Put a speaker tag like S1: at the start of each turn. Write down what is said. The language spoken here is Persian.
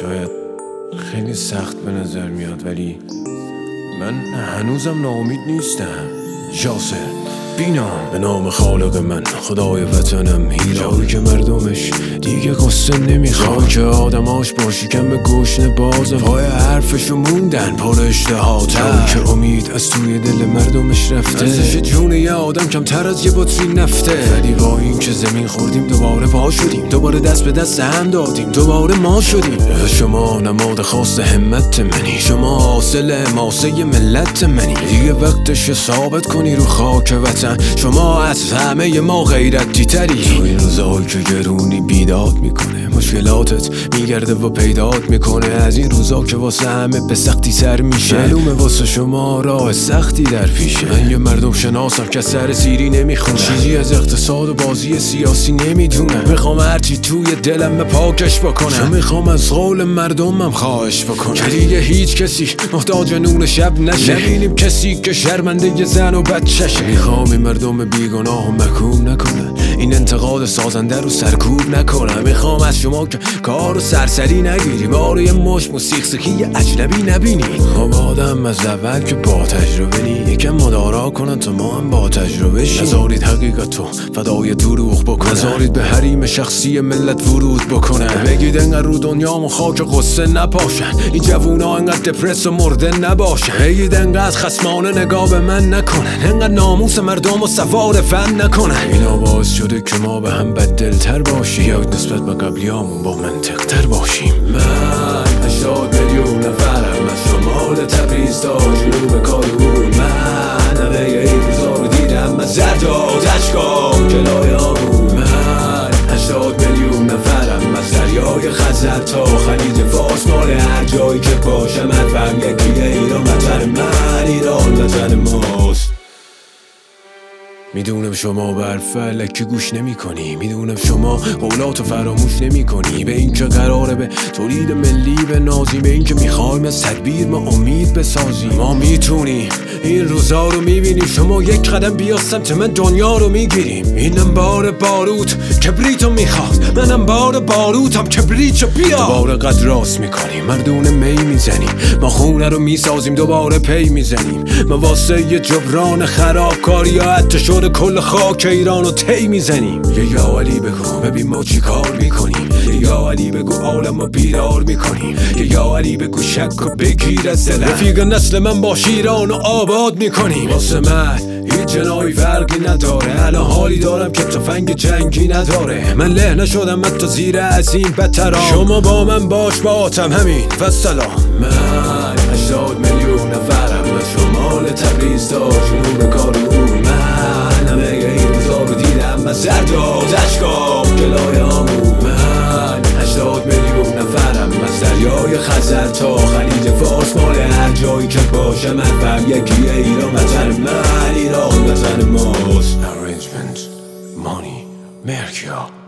S1: شاید خیلی سخت به نظر میاد ولی من هنوزم ناامید نیستم. یاسر بینام به نام خالق من خدای وطنم هیرایی که مردمش دیگه قصه نمی‌خواد. که آدماش باشی کم به گشن بازم پای حرفشو موندن پر اشتهاتم که امید از توی دل مردمش رفته. ارزش جون یه آدم کمتر از یه بطری نفته. ولی با این که زمین خوردیم دوباره پا شدیم. دوباره دست به دست هم دادیم دوباره ما شدیم. شما نماد خاص همت منی. شما حاصل ماسه ملت منی. دیگه وقتش ثابت کنی رو خاک وطن. شما از همه ما غیرتی تری تو این روزایی که گرونی بیداد می‌کنه. مشکلاتت میگرده و پیدات می‌کنه. از این روزا که واسه همه به سختی سر میشه. معلومه. واسه شما راه سختی در پیشه. من یه مردم شناسم که سر سیری نمی‌خونه چیزی از اقتصاد و بازی سیاسی نمی‌دونم. می‌خوام هرچی توی دلم به پاکش بکنم. می‌خوام از قول مردمم خواهش بکنم؟ که دیگه هیچ کسی محتاج نون شب نشه. نبینیم کسی که شرمنده زن و بچشه می‌خوام این مردم بیگناه و مکوم نکنه انتقاد سازنده رو سرکوب نکنه می‌خوام از شما که کار و سرسری نگیری. بارو یه مش موسیق سکی اجنبی نبینی. خب آدم از اول که با تجربه نی. یکم مدارا کنن تا ما هم با تجربه شیم. نزارید حقیقت رو فدای دروغ بکنه نزارید به حریم شخصی ملت ورود بکنه بگید انقدر رو دنیا خاک قصه نپاشن. این جوونا انقدر دپرس و مرده نباشن. بگید انقدر خسمانه نگاه به من نکنن. انقدر ناموس مردم و سوار فن نکنن. اینا باعث شده که ما به هم بدلتر باشیم یا نسبت به قبلیامون با منطقتر باشیم. من هشتاد میلیون نفرم از شمال تبریز تا جنوب کارون من همه این روزا رو دیدم از زرداد اشکام جلای آمون من هشتاد میلیون نفرم از دریای خزر تا خلیج فارس. مال هر جایی که باشم حرفم یکیه ایران می‌دونم شما بر فلکی گوش نمی کنی می‌دونم شما قولات فراموش نمی کنی به این که قراره به تولید ملی به نازی به این که می‌خوایم از تدبیر ما امید بسازیم. ما می‌تونیم این روزا رو می‌بینیم شما یک قدم بیا سمت من دنیا رو می‌گیریم. اینم بار باروت کبریتو می‌خواد. منم بار باروتم کبریتو بیا دوباره قد راست می‌کنیم مردونه می می‌زنیم ما خونه رو می‌سازیم دوباره پی می‌زنیم. ما واسه یه جبران خرابکاری یا حتی شده کل خاک ایران رو تی می‌زنیم. یه یا علی بگو ببین ما چی کار می‌کنیم. یه یا علی بگو عالم رو بیدار می‌کنیم. یه یا علی بگو شک و بگیر از رفیق نسل من باش ایران رو آباد می‌کنیم. واسه من هیچ جنایی فرقی نداره. الان حالی دارم که تفنگ جنگی نداره. من له نشدم حتی زیر از این بدترا شما با من باش با آتم همین. و سلام من هشتاد میلیون نفرم از شمال تبریز تا جایی که باشم حرفم یکیه ایران وطن من ایران وطن ماست. Arrangement. Money. Mercure.